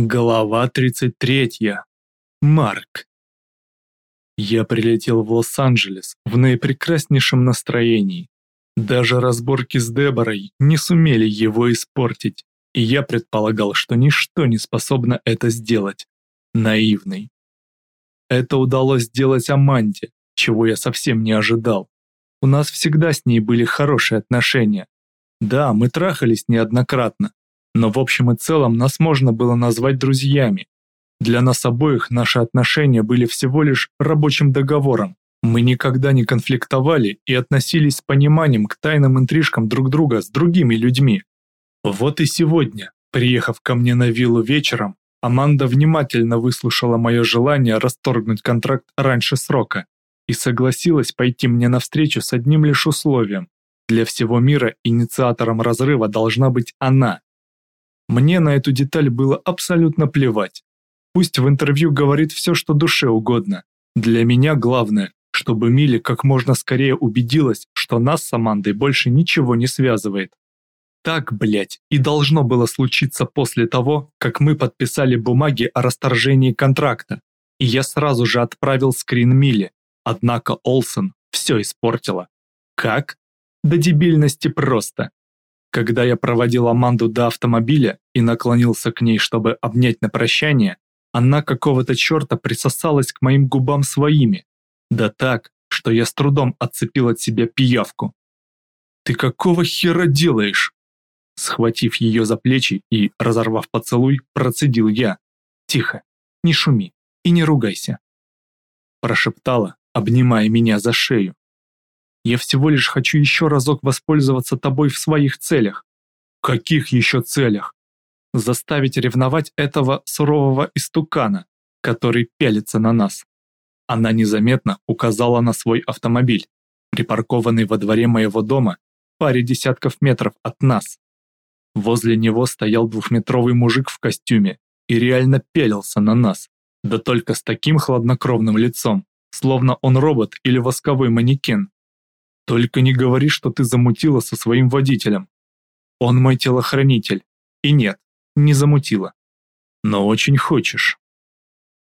Глава 33. Марк. Я прилетел в Лос-Анджелес в наипрекраснейшем настроении. Даже разборки с Деборой не сумели его испортить, и я предполагал, что ничто не способно это сделать. Наивный. Это удалось сделать Аманде, чего я совсем не ожидал. У нас всегда с ней были хорошие отношения. Да, мы трахались неоднократно, но в общем и целом нас можно было назвать друзьями. Для нас обоих наши отношения были всего лишь рабочим договором. Мы никогда не конфликтовали и относились с пониманием к тайным интрижкам друг друга с другими людьми. Вот и сегодня, приехав ко мне на виллу вечером, Аманда внимательно выслушала мое желание расторгнуть контракт раньше срока и согласилась пойти мне навстречу с одним лишь условием. Для всего мира инициатором разрыва должна быть она, мне на эту деталь было абсолютно плевать. Пусть в интервью говорит все, что душе угодно. Для меня главное, чтобы Милли как можно скорее убедилась, что нас с Амандой больше ничего не связывает. Так, блять, и должно было случиться после того, как мы подписали бумаги о расторжении контракта. И я сразу же отправил скрин Милли, однако Олсен все испортила. Как? До дебильности просто. Когда я проводил Аманду до автомобиля и наклонился к ней, чтобы обнять на прощание, она какого-то черта присосалась к моим губам своими. Да так, что я с трудом отцепил от себя пиявку. «Ты какого хера делаешь?» Схватив ее за плечи и, разорвав поцелуй, процедил я. «Тихо, не шуми и не ругайся». Прошептала, обнимая меня за шею. Я всего лишь хочу еще разок воспользоваться тобой в своих целях. Каких еще целях? Заставить ревновать этого сурового истукана, который пялится на нас. Она незаметно указала на свой автомобиль, припаркованный во дворе моего дома, паре десятков метров от нас. Возле него стоял двухметровый мужик в костюме и реально пялился на нас, да только с таким хладнокровным лицом, словно он робот или восковой манекен. Только не говори, что ты замутила со своим водителем. Он мой телохранитель. И нет, не замутила. Но очень хочешь.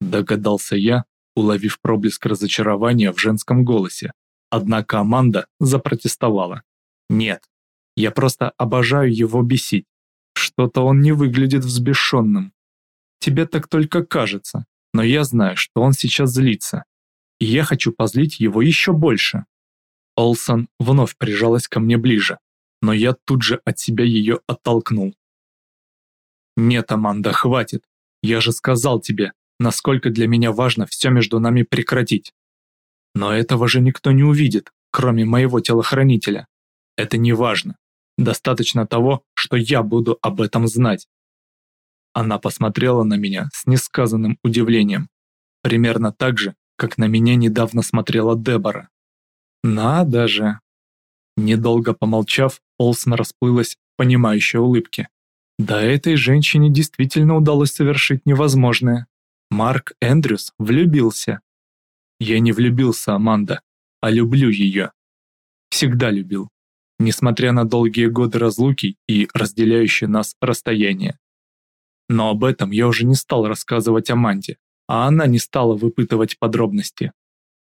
Догадался я, уловив проблеск разочарования в женском голосе. Однако Аманда запротестовала. Нет, я просто обожаю его бесить. Что-то он не выглядит взбешенным. Тебе так только кажется, но я знаю, что он сейчас злится. И я хочу позлить его еще больше. Олсон вновь прижалась ко мне ближе, но я тут же от себя ее оттолкнул. «Нет, Аманда, хватит. Я же сказал тебе, насколько для меня важно все между нами прекратить. Но этого же никто не увидит, кроме моего телохранителя. Это не важно. Достаточно того, что я буду об этом знать». Она посмотрела на меня с несказанным удивлением, примерно так же, как на меня недавно смотрела Дебора. Надо же. Недолго помолчав, Олсен расплылась в понимающей улыбке. Да этой женщине действительно удалось совершить невозможное. Марк Эндрюс влюбился. Я не влюбился, Аманда, а люблю ее. Всегда любил, несмотря на долгие годы разлуки и разделяющее нас расстояние. Но об этом я уже не стал рассказывать Аманде, а она не стала выпытывать подробности.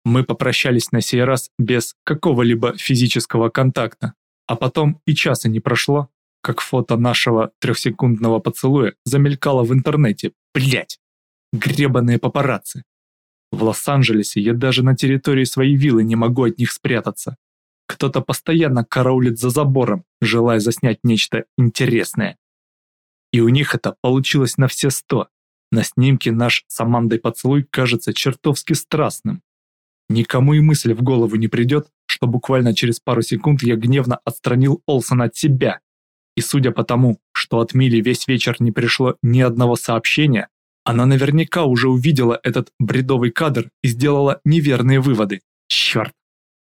Мы попрощались на сей раз без какого-либо физического контакта, а потом и часа не прошло, как фото нашего трехсекундного поцелуя замелькало в интернете. Блять! Гребаные папарацци! В Лос-Анджелесе я даже на территории своей виллы не могу от них спрятаться. Кто-то постоянно караулит за забором, желая заснять нечто интересное. И у них это получилось на все сто. На снимке наш с Амандой поцелуй кажется чертовски страстным. Никому и мысль в голову не придет, что буквально через пару секунд я гневно отстранил Олсона от себя. И судя по тому, что от Мили весь вечер не пришло ни одного сообщения, она наверняка уже увидела этот бредовый кадр и сделала неверные выводы. Черт!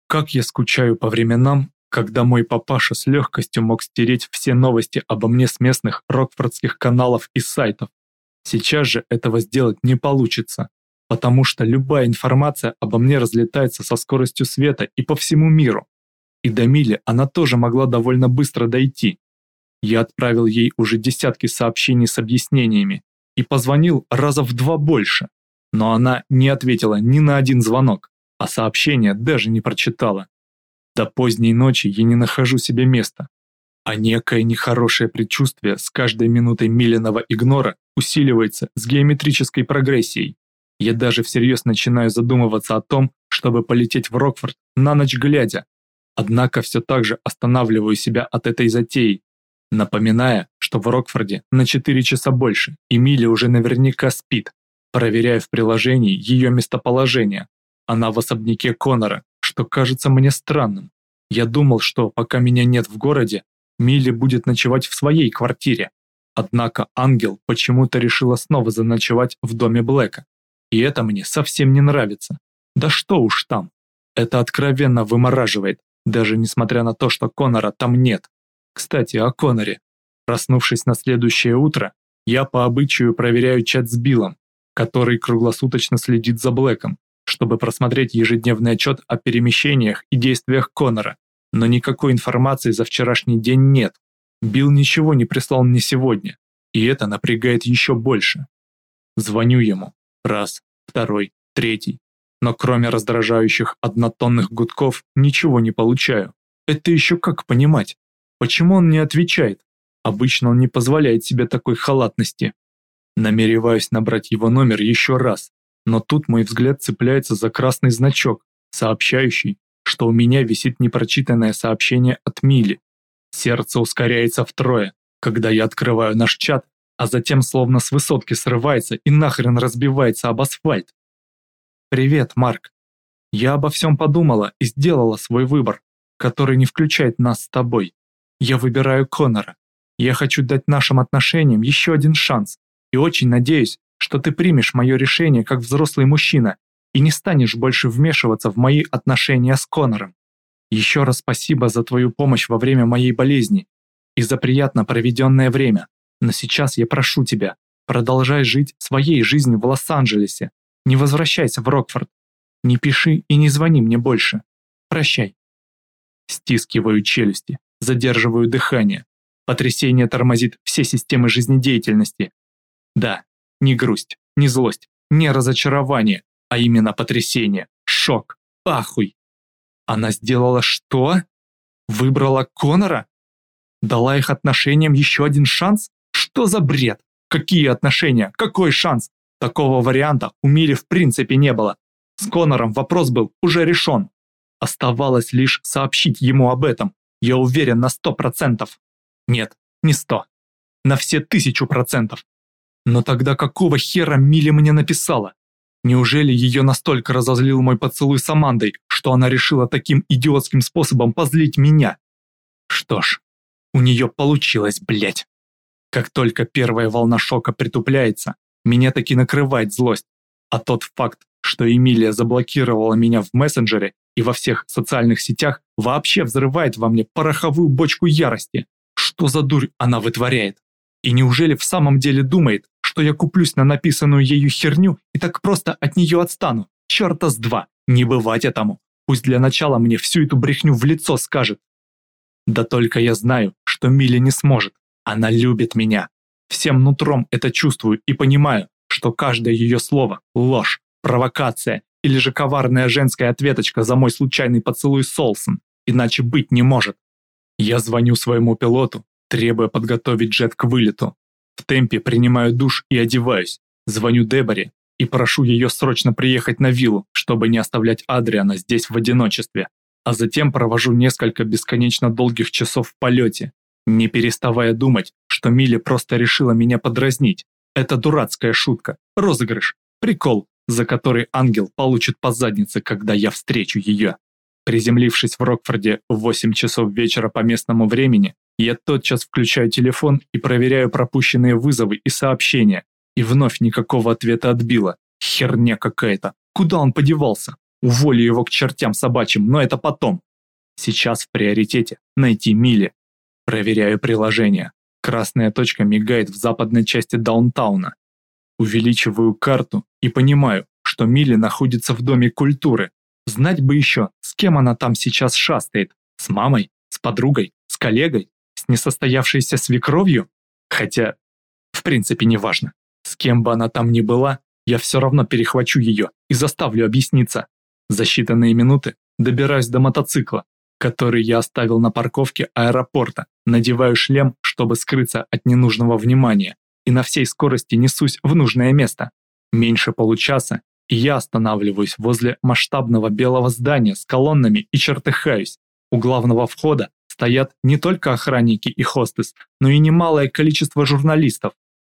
Как я скучаю по временам, когда мой папаша с легкостью мог стереть все новости обо мне с местных рокфордских каналов и сайтов. Сейчас же этого сделать не получится потому что любая информация обо мне разлетается со скоростью света и по всему миру. И до Мили она тоже могла довольно быстро дойти. Я отправил ей уже десятки сообщений с объяснениями, и позвонил раза в два больше, но она не ответила ни на один звонок, а сообщение даже не прочитала. До поздней ночи я не нахожу себе места, а некое нехорошее предчувствие с каждой минутой Милиного игнора усиливается с геометрической прогрессией. Я даже всерьез начинаю задумываться о том, чтобы полететь в Рокфорд на ночь глядя. Однако все так же останавливаю себя от этой затеи, напоминая, что в Рокфорде на 4 часа больше, и Милли уже наверняка спит. Проверяю в приложении ее местоположение. Она в особняке Конора, что кажется мне странным. Я думал, что пока меня нет в городе, Милли будет ночевать в своей квартире. Однако ангел почему-то решила снова заночевать в доме Блэка. И это мне совсем не нравится. Да что уж там. Это откровенно вымораживает, даже несмотря на то, что Конора там нет. Кстати, о Коноре. Проснувшись на следующее утро, я по обычаю проверяю чат с Биллом, который круглосуточно следит за Блэком, чтобы просмотреть ежедневный отчет о перемещениях и действиях Конора но никакой информации за вчерашний день нет. Билл ничего не прислал мне сегодня, и это напрягает еще больше. Звоню ему. Раз, второй, третий. Но кроме раздражающих однотонных гудков, ничего не получаю. Это еще как понимать? Почему он не отвечает? Обычно он не позволяет себе такой халатности. Намереваюсь набрать его номер еще раз, но тут мой взгляд цепляется за красный значок, сообщающий, что у меня висит непрочитанное сообщение от Мили. Сердце ускоряется втрое, когда я открываю наш чат, а затем словно с высотки срывается и нахрен разбивается об асфальт. «Привет, Марк. Я обо всем подумала и сделала свой выбор, который не включает нас с тобой. Я выбираю Конора. Я хочу дать нашим отношениям еще один шанс и очень надеюсь, что ты примешь мое решение как взрослый мужчина и не станешь больше вмешиваться в мои отношения с Конором. Еще раз спасибо за твою помощь во время моей болезни и за приятно проведенное время. Но сейчас я прошу тебя, продолжай жить своей жизнью в Лос-Анджелесе. Не возвращайся в Рокфорд. Не пиши и не звони мне больше. Прощай. Стискиваю челюсти, задерживаю дыхание. Потрясение тормозит все системы жизнедеятельности. Да, не грусть, не злость, не разочарование, а именно потрясение, шок, ахуй. Она сделала что? Выбрала Конора? Дала их отношениям еще один шанс? Что за бред? Какие отношения? Какой шанс? Такого варианта у Мили в принципе не было. С Конором вопрос был уже решен. Оставалось лишь сообщить ему об этом. Я уверен на сто процентов. Нет, не сто. На все тысячу процентов. Но тогда какого хера Мили мне написала? Неужели ее настолько разозлил мой поцелуй с Амандой, что она решила таким идиотским способом позлить меня? Что ж, у нее получилось, блять. Как только первая волна шока притупляется, меня таки накрывает злость. А тот факт, что Эмилия заблокировала меня в мессенджере и во всех социальных сетях, вообще взрывает во мне пороховую бочку ярости. Что за дурь она вытворяет? И неужели в самом деле думает, что я куплюсь на написанную ею херню и так просто от нее отстану. Черта с два, не бывать этому. Пусть для начала мне всю эту брехню в лицо скажет. Да только я знаю, что Милли не сможет. Она любит меня. Всем нутром это чувствую и понимаю, что каждое ее слово – ложь, провокация или же коварная женская ответочка за мой случайный поцелуй с иначе быть не может. Я звоню своему пилоту, требуя подготовить джет к вылету. В темпе принимаю душ и одеваюсь. Звоню Деборе и прошу ее срочно приехать на виллу, чтобы не оставлять Адриана здесь в одиночестве. А затем провожу несколько бесконечно долгих часов в полете, не переставая думать, что Милли просто решила меня подразнить. Это дурацкая шутка, розыгрыш, прикол, за который ангел получит по заднице, когда я встречу ее. Приземлившись в Рокфорде в 8 часов вечера по местному времени, я тотчас включаю телефон и проверяю пропущенные вызовы и сообщения. И вновь никакого ответа отбила. Херня какая-то. Куда он подевался? Уволю его к чертям собачьим, но это потом. Сейчас в приоритете найти Мили. Проверяю приложение. Красная точка мигает в западной части даунтауна. Увеличиваю карту и понимаю, что Мили находится в Доме культуры. Знать бы еще, с кем она там сейчас шастает. С мамой? С подругой? С коллегой? с несостоявшейся свекровью? Хотя, в принципе, неважно. С кем бы она там ни была, я все равно перехвачу ее и заставлю объясниться. За считанные минуты добираюсь до мотоцикла, который я оставил на парковке аэропорта, надеваю шлем, чтобы скрыться от ненужного внимания, и на всей скорости несусь в нужное место. Меньше получаса, и я останавливаюсь возле масштабного белого здания с колоннами и чертыхаюсь. У главного входа стоят не только охранники и хостес, но и немалое количество журналистов.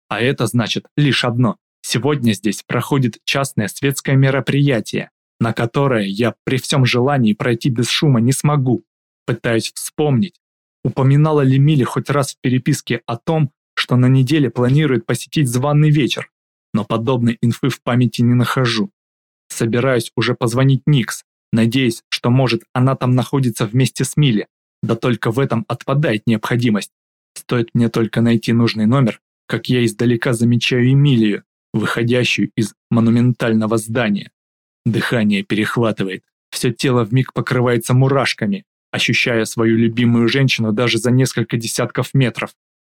А это значит лишь одно. Сегодня здесь проходит частное светское мероприятие, на которое я при всем желании пройти без шума не смогу. Пытаюсь вспомнить, упоминала ли Мили хоть раз в переписке о том, что на неделе планирует посетить званый вечер, но подобной инфы в памяти не нахожу. Собираюсь уже позвонить Никс, надеясь, что может она там находится вместе с Мили, да только в этом отпадает необходимость. Стоит мне только найти нужный номер, как я издалека замечаю Эмилию, выходящую из монументального здания. Дыхание перехватывает, все тело вмиг покрывается мурашками, ощущая свою любимую женщину даже за несколько десятков метров.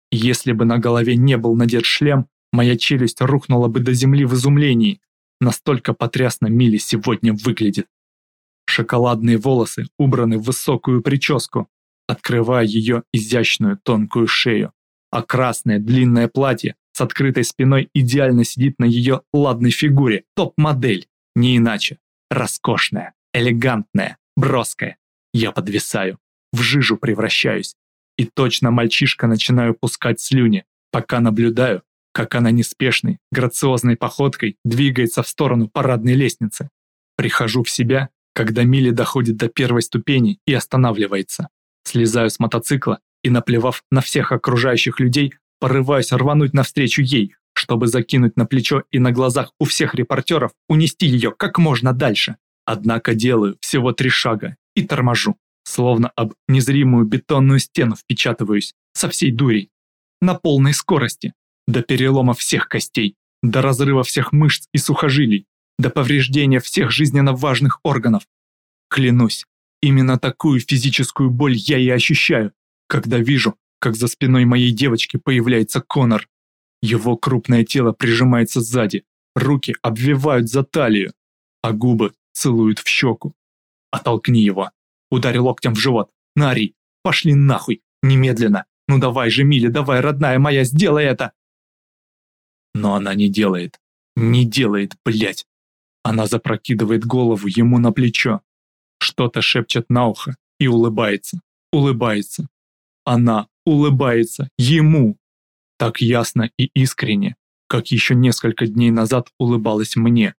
Если бы на голове не был надет шлем, моя челюсть рухнула бы до земли в изумлении. Настолько потрясно Мили сегодня выглядит. Шоколадные волосы убраны в высокую прическу, открывая ее изящную тонкую шею, а красное длинное платье с открытой спиной идеально сидит на ее ладной фигуре, топ-модель, не иначе, роскошная, элегантная, броская. Я подвисаю, в жижу превращаюсь, и точно мальчишка начинаю пускать слюни, пока наблюдаю, как она неспешной, грациозной походкой двигается в сторону парадной лестницы. Прихожу в себя, когда Милли доходит до первой ступени и останавливается. Слезаю с мотоцикла и, наплевав на всех окружающих людей, порываюсь рвануть навстречу ей, чтобы закинуть на плечо и на глазах у всех репортеров унести ее как можно дальше. Однако делаю всего три шага и торможу, словно об незримую бетонную стену впечатываюсь со всей дури, на полной скорости, до перелома всех костей, до разрыва всех мышц и сухожилий, до повреждения всех жизненно важных органов. Клянусь, именно такую физическую боль я и ощущаю, когда вижу, как за спиной моей девочки появляется Конор. Его крупное тело прижимается сзади, руки обвивают за талию, а губы целуют в щеку. Оттолкни его. Ударь локтем в живот. Нари, пошли нахуй, немедленно. Ну давай же, Мили, давай, родная моя, сделай это. Но она не делает. Не делает, блядь. Она запрокидывает голову ему на плечо. Что-то шепчет на ухо и улыбается. Улыбается. Она улыбается ему. Так ясно и искренне, как еще несколько дней назад улыбалась мне.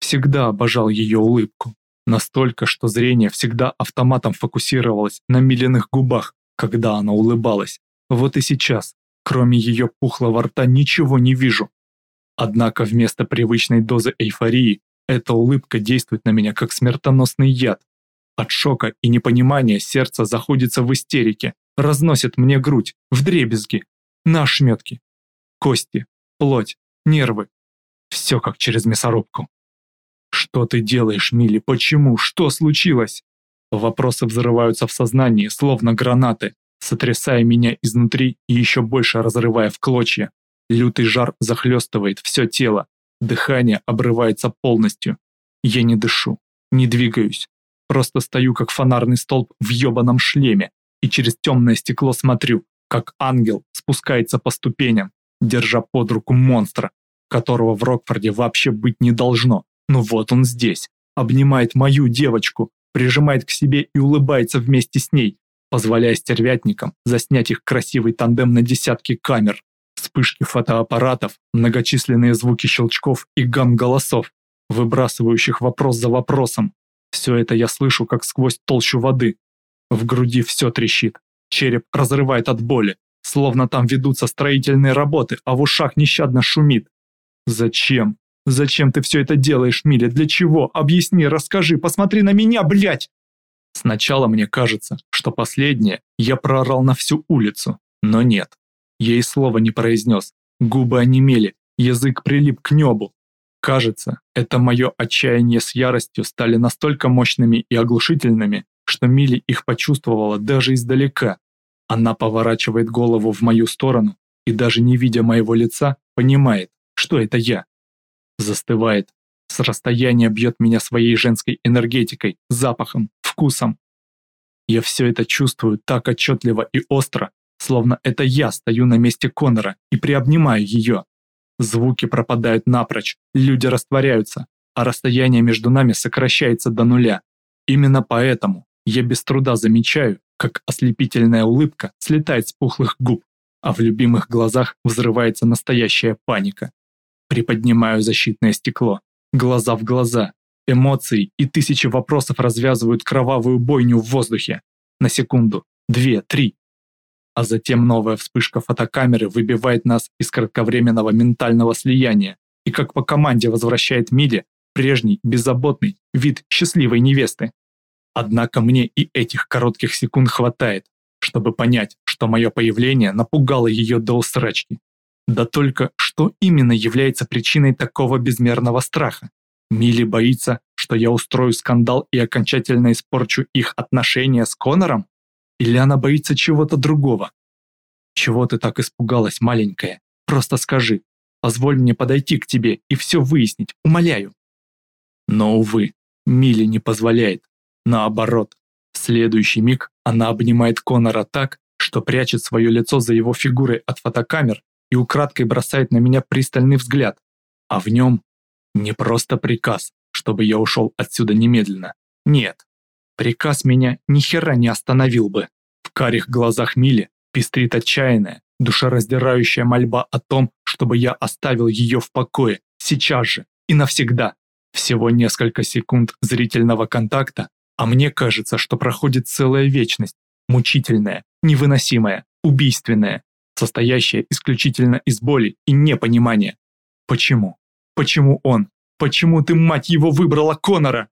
Всегда обожал ее улыбку. Настолько, что зрение всегда автоматом фокусировалось на миленных губах, когда она улыбалась. Вот и сейчас, кроме ее пухлого рта, ничего не вижу. Однако вместо привычной дозы эйфории, эта улыбка действует на меня как смертоносный яд. От шока и непонимания сердце заходится в истерике, разносит мне грудь, в дребезги, на ошметки. Кости, плоть, нервы. Все как через мясорубку. «Что ты делаешь, Милли? Почему? Что случилось?» Вопросы взрываются в сознании, словно гранаты, сотрясая меня изнутри и еще больше разрывая в клочья. Лютый жар захлестывает все тело, дыхание обрывается полностью. Я не дышу, не двигаюсь, просто стою как фонарный столб в ебаном шлеме и через темное стекло смотрю, как ангел спускается по ступеням, держа под руку монстра, которого в Рокфорде вообще быть не должно. Но вот он здесь, обнимает мою девочку, прижимает к себе и улыбается вместе с ней, позволяя стервятникам заснять их красивый тандем на десятки камер. Вспышки фотоаппаратов, многочисленные звуки щелчков и гам голосов, выбрасывающих вопрос за вопросом. Все это я слышу, как сквозь толщу воды. В груди все трещит, череп разрывает от боли, словно там ведутся строительные работы, а в ушах нещадно шумит. Зачем? Зачем ты все это делаешь, Миля? Для чего? Объясни, расскажи, посмотри на меня, блядь! Сначала мне кажется, что последнее я проорал на всю улицу, но нет. Я и слова не произнес, губы онемели, язык прилип к небу. Кажется, это мое отчаяние с яростью стали настолько мощными и оглушительными, что Милли их почувствовала даже издалека. Она поворачивает голову в мою сторону и даже не видя моего лица, понимает, что это я. Застывает. С расстояния бьет меня своей женской энергетикой, запахом, вкусом. Я все это чувствую так отчетливо и остро, словно это я стою на месте Конора и приобнимаю ее. Звуки пропадают напрочь, люди растворяются, а расстояние между нами сокращается до нуля. Именно поэтому я без труда замечаю, как ослепительная улыбка слетает с пухлых губ, а в любимых глазах взрывается настоящая паника. Приподнимаю защитное стекло, глаза в глаза, эмоции и тысячи вопросов развязывают кровавую бойню в воздухе. На секунду, две, три. А затем новая вспышка фотокамеры выбивает нас из кратковременного ментального слияния и как по команде возвращает Миле прежний, беззаботный вид счастливой невесты. Однако мне и этих коротких секунд хватает, чтобы понять, что мое появление напугало ее до усрачки. Да только что именно является причиной такого безмерного страха? Милли боится, что я устрою скандал и окончательно испорчу их отношения с Конором? Или она боится чего-то другого? Чего ты так испугалась, маленькая? Просто скажи. Позволь мне подойти к тебе и все выяснить, умоляю. Но, увы, Милли не позволяет. Наоборот, в следующий миг она обнимает Конора так, что прячет свое лицо за его фигурой от фотокамер и украдкой бросает на меня пристальный взгляд. А в нем не просто приказ, чтобы я ушел отсюда немедленно. Нет, приказ меня ни хера не остановил бы. В карих глазах Мили пестрит отчаянная, душераздирающая мольба о том, чтобы я оставил ее в покое, сейчас же и навсегда. Всего несколько секунд зрительного контакта, а мне кажется, что проходит целая вечность, мучительная, невыносимая, убийственная, состоящая исключительно из боли и непонимания. Почему? Почему он? Почему ты, мать его, выбрала Конора?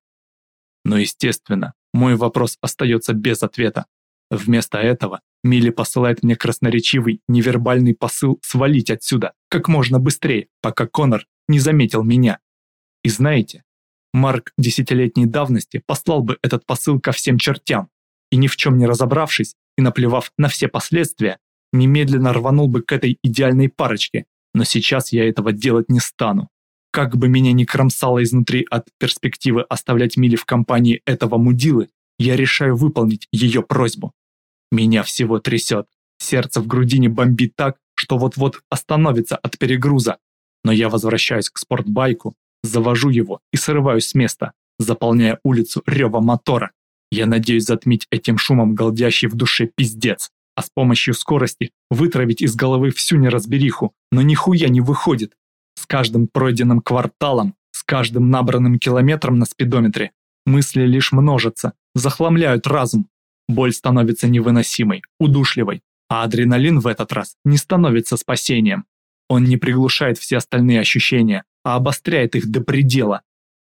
Но, естественно, мой вопрос остается без ответа. Вместо этого Милли посылает мне красноречивый, невербальный посыл свалить отсюда как можно быстрее, пока Конор не заметил меня. И знаете, Марк десятилетней давности послал бы этот посыл ко всем чертям, и ни в чем не разобравшись и наплевав на все последствия, немедленно рванул бы к этой идеальной парочке, но сейчас я этого делать не стану. Как бы меня ни кромсало изнутри от перспективы оставлять Мили в компании этого мудилы, я решаю выполнить ее просьбу. Меня всего трясет, сердце в грудине бомбит так, что вот-вот остановится от перегруза. Но я возвращаюсь к спортбайку, завожу его и срываюсь с места, заполняя улицу рева мотора. Я надеюсь затмить этим шумом голдящий в душе пиздец, а с помощью скорости вытравить из головы всю неразбериху, но нихуя не выходит. С каждым пройденным кварталом, с каждым набранным километром на спидометре мысли лишь множатся, захламляют разум. Боль становится невыносимой, удушливой, а адреналин в этот раз не становится спасением. Он не приглушает все остальные ощущения, а обостряет их до предела.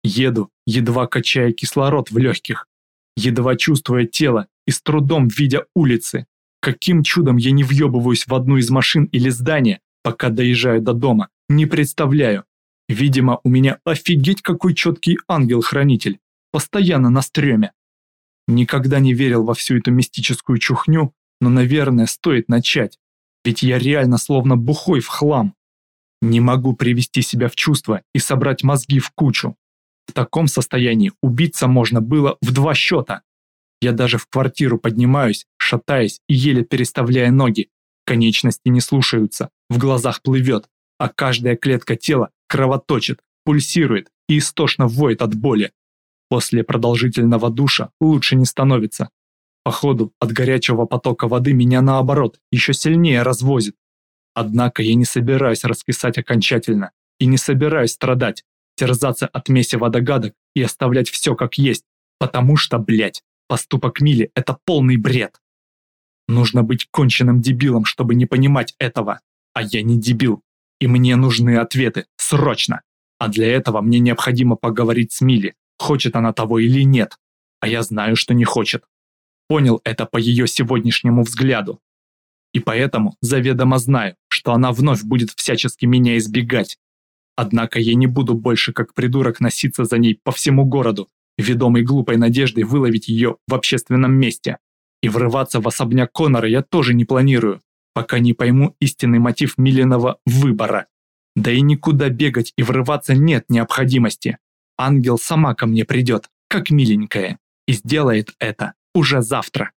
Еду, едва качая кислород в легких, едва чувствуя тело и с трудом видя улицы. Каким чудом я не въебываюсь в одну из машин или здания, пока доезжаю до дома, не представляю. Видимо, у меня офигеть какой четкий ангел-хранитель, постоянно на стреме. Никогда не верил во всю эту мистическую чухню, но, наверное, стоит начать. Ведь я реально словно бухой в хлам. Не могу привести себя в чувство и собрать мозги в кучу. В таком состоянии убиться можно было в два счета. Я даже в квартиру поднимаюсь, шатаясь и еле переставляя ноги. Конечности не слушаются, в глазах плывет, а каждая клетка тела кровоточит, пульсирует и истошно воет от боли. После продолжительного душа лучше не становится. Походу, от горячего потока воды меня наоборот еще сильнее развозит. Однако я не собираюсь раскисать окончательно и не собираюсь страдать, терзаться от месива догадок и оставлять все как есть, потому что, блядь, поступок Мили – это полный бред. Нужно быть конченным дебилом, чтобы не понимать этого. А я не дебил. И мне нужны ответы. Срочно. А для этого мне необходимо поговорить с Мили, хочет она того или нет. А я знаю, что не хочет. Понял это по ее сегодняшнему взгляду. И поэтому заведомо знаю, что она вновь будет всячески меня избегать. Однако я не буду больше как придурок носиться за ней по всему городу, ведомой глупой надеждой выловить ее в общественном месте. И врываться в особняк Конора я тоже не планирую, пока не пойму истинный мотив Милиного выбора. Да и никуда бегать и врываться нет необходимости. Ангел сама ко мне придет, как миленькая, и сделает это уже завтра.